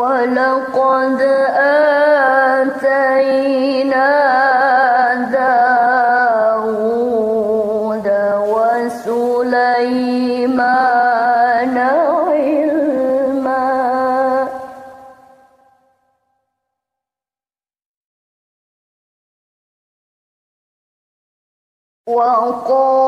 ولقد آتينا داود وسليمان علما. وقال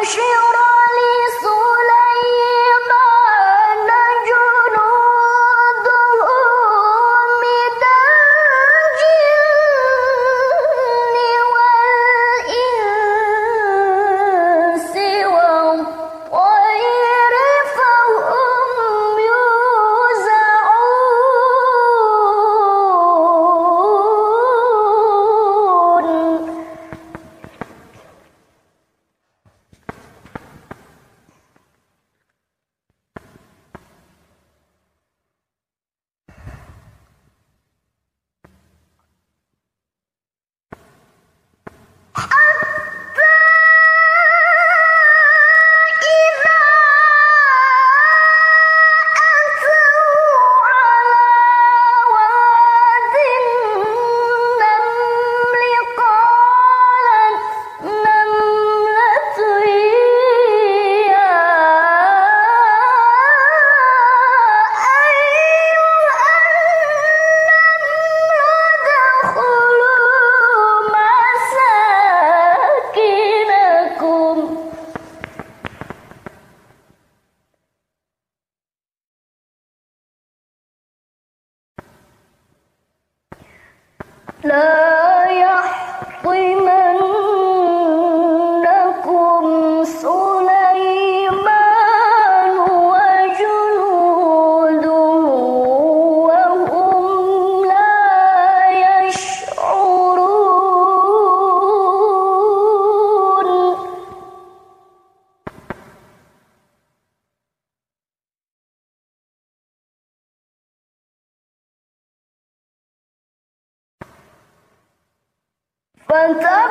وبشرا Levanta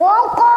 وتفقد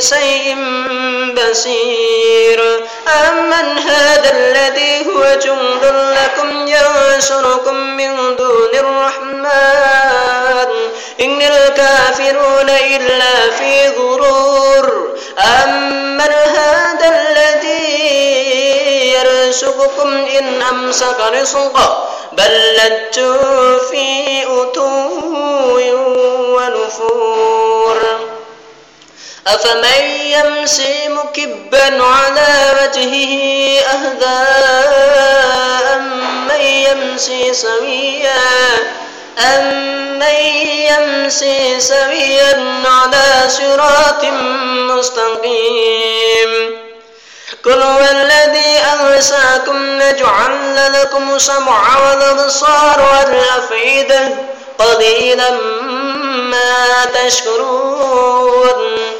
شيء بصير. أمن هذا الذي هو جند لكم ينصركم من دون الرحمن إن الكافرون إلا في غرور. أمن هذا الذي يرزقكم إن أمسك رزقه بل لجوا في أتو ونفور. أفمن يمشي مكبا على وجهه أهدى أمن يمشي سويا؟ أمن يمشي سويا على صراط مستقيم؟ قل هو الذي أنساكم نجعل لكم سمع والأبصار والأفئدة. قليلا ما تشكرون.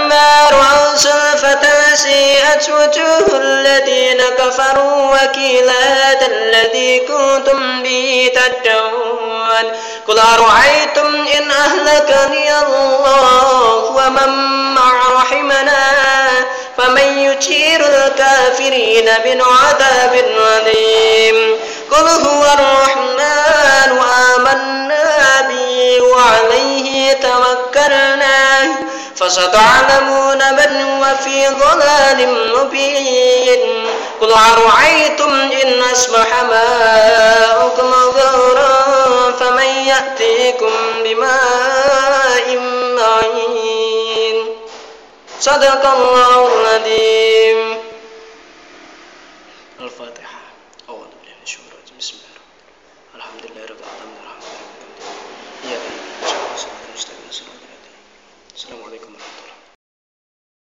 رأوا زلفة سيئت وجوه الذين كفروا وكيل هذا الذي كنتم به تدعون. قل أرأيتم إن أهلكني الله ومن مع رحمنا؟ فمن يجير الكافرين من عذاب أليم. قل هو الرحمن وآمنا به وعليه توكلنا. فستعلمون من هو في ضلال مبين. قل أرأيتم إن أصبح ماؤكم غورا فمن يأتيكم بماء معين. صدق الله العظيم. الفاتحة أعوذ بالله من الشيطان الرجيم بسم الله الرحمن الرحيم الحمد لله رب العالمين الرحمن الرحيم إياك نعبد وإياك نستعين صراط المستقيم السلام عليكم ورحمة الله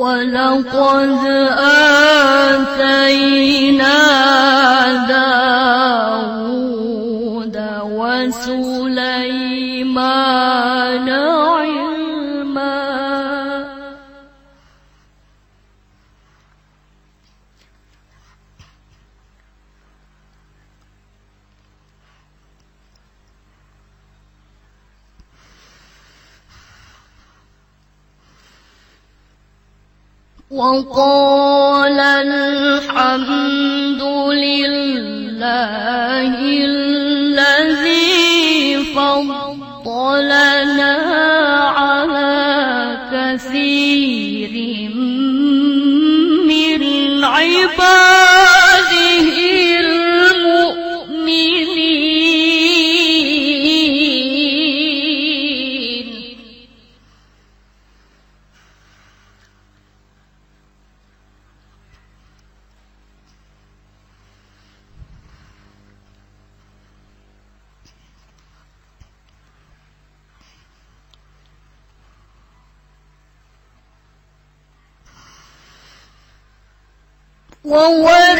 ولقد آتينا داود وسليمان وقال الحمد لله الذي فضلنا وورث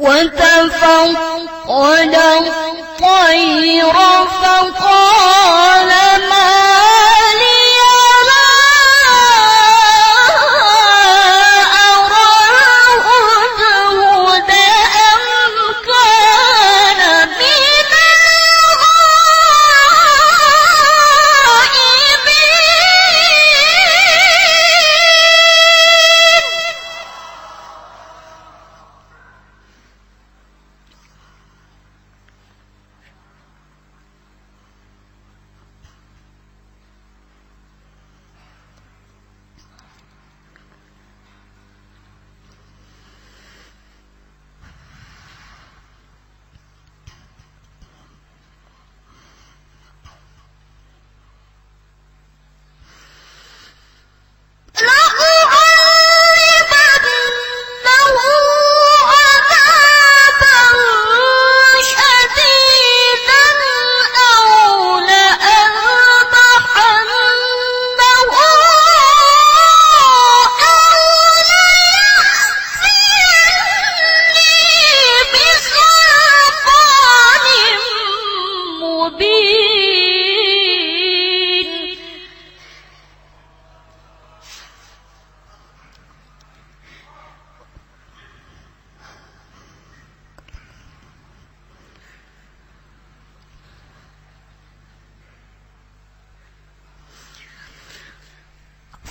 وتفقد الطير فقال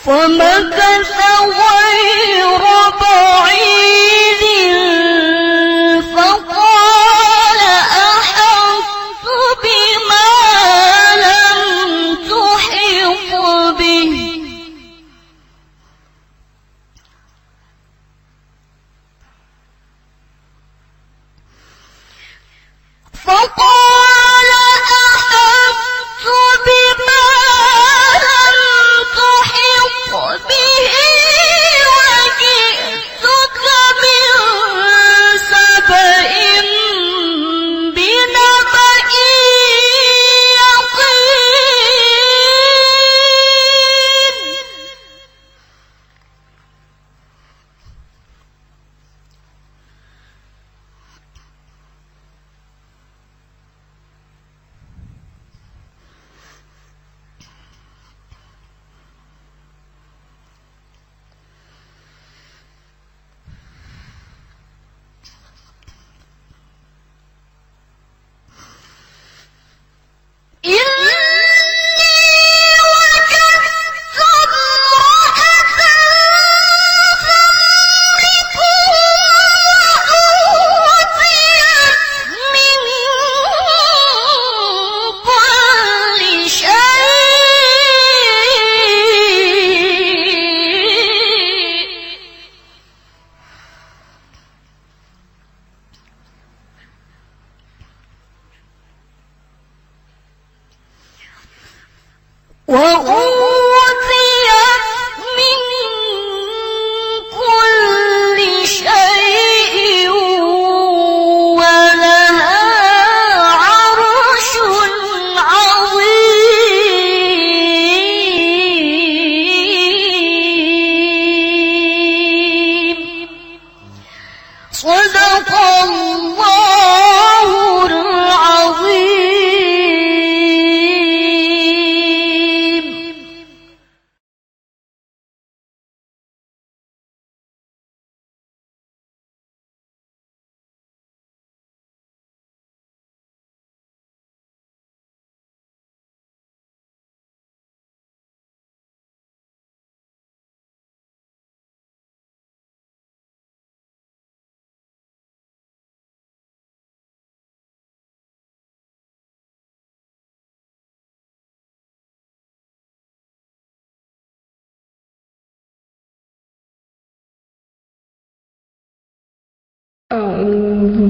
فمكث غير بعيد.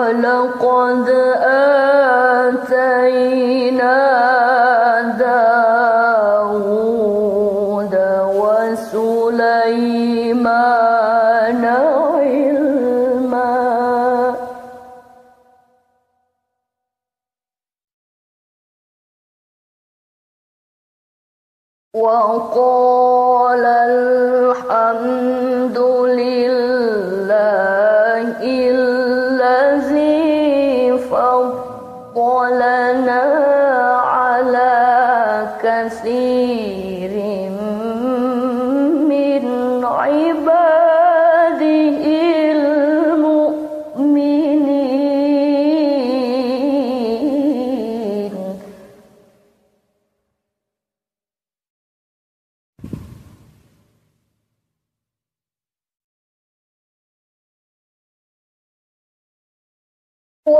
ولقد آتينا داود وسليمان علما. وقال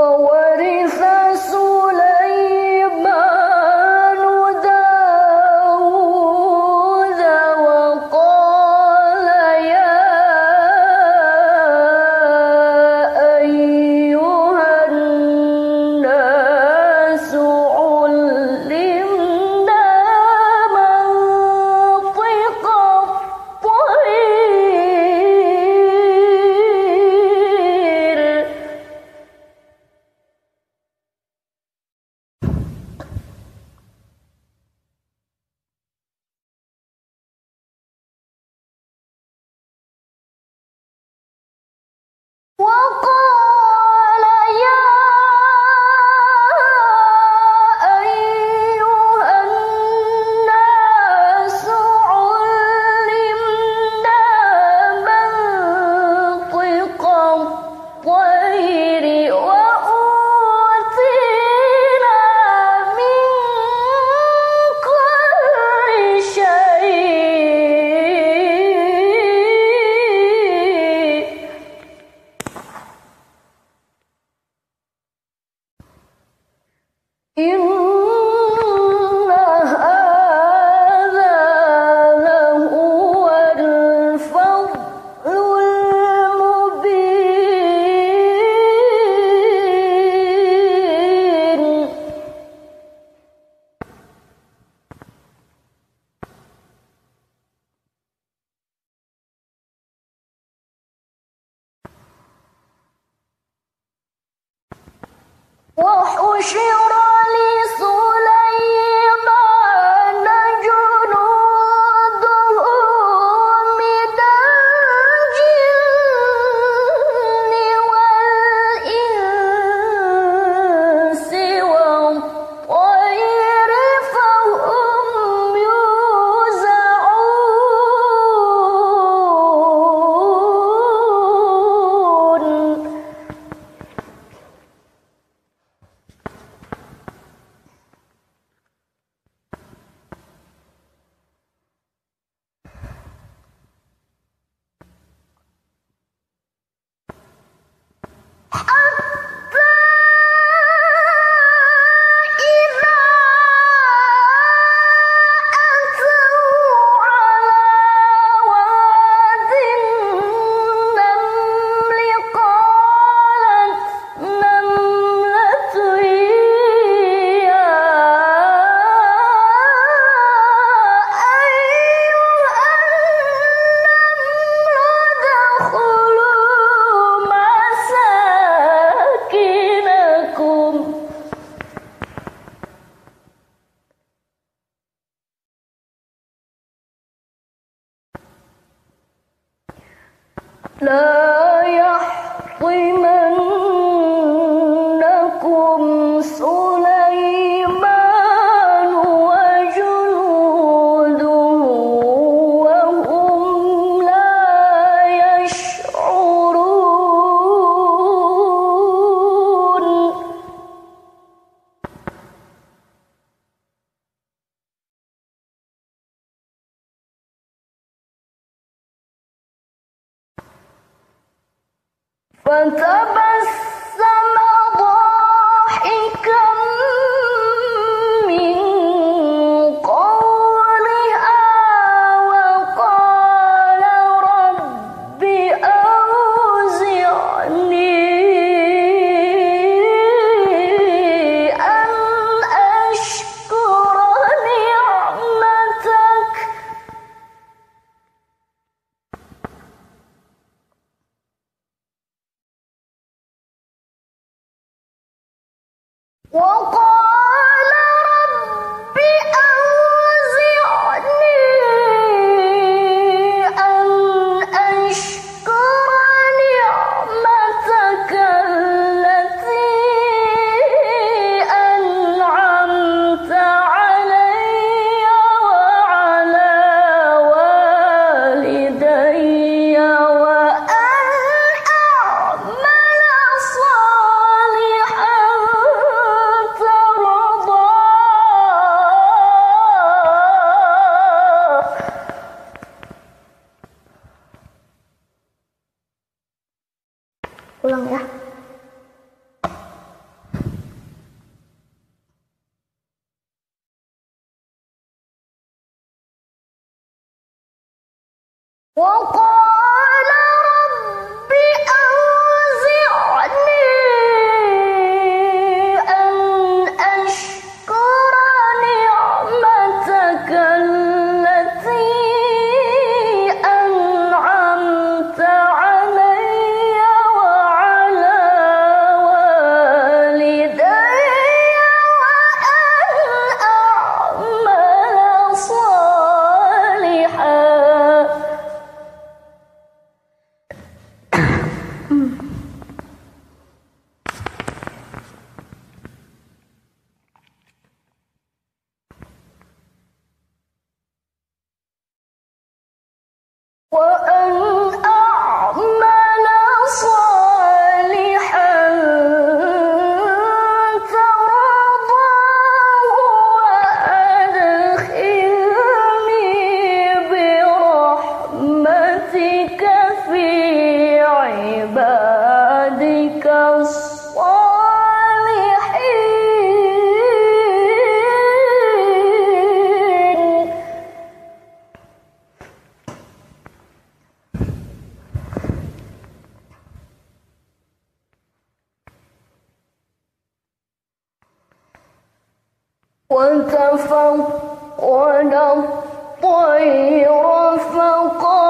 Whoa, لا يحطمنكم وتفقد الطير فقال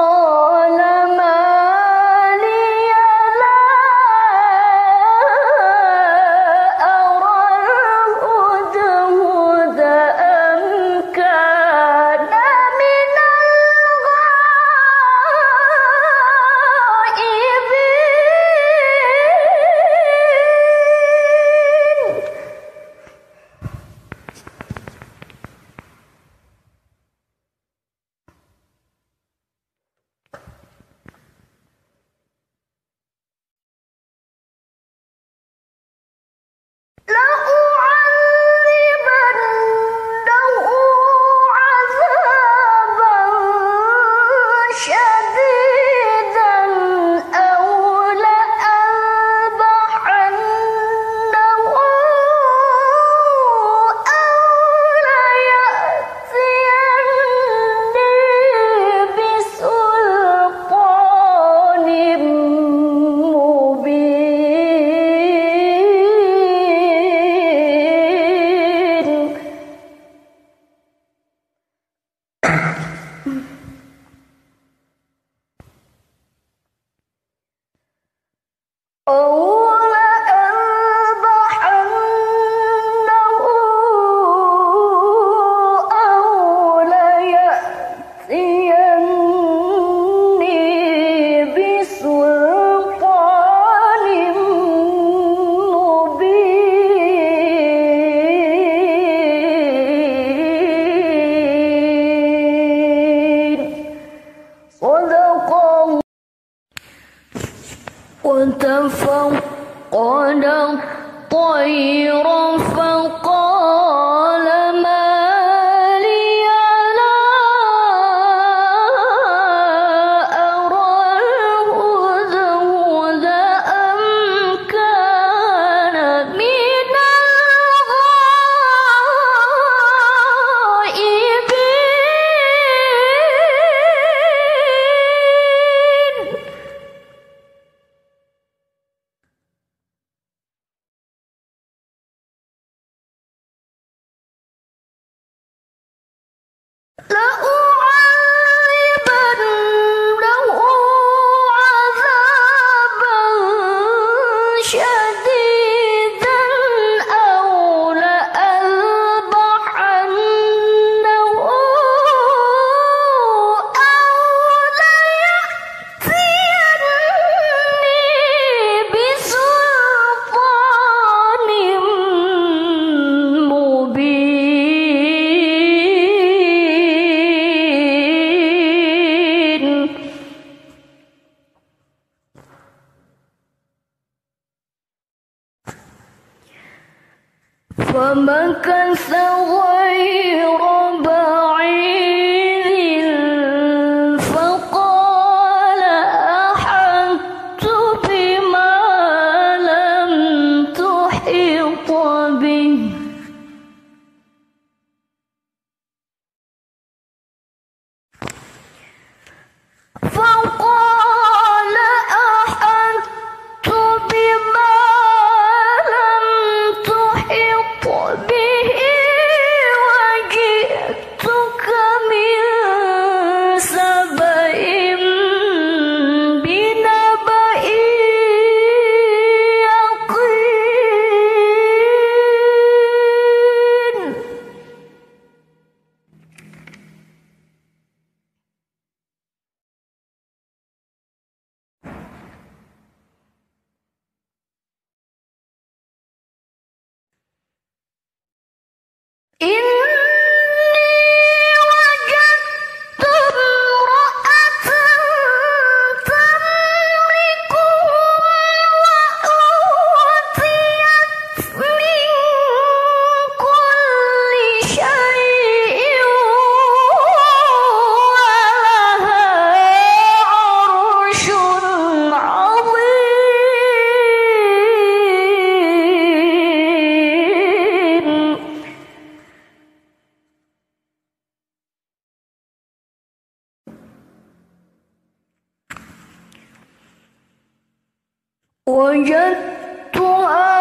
فمكث 人多恩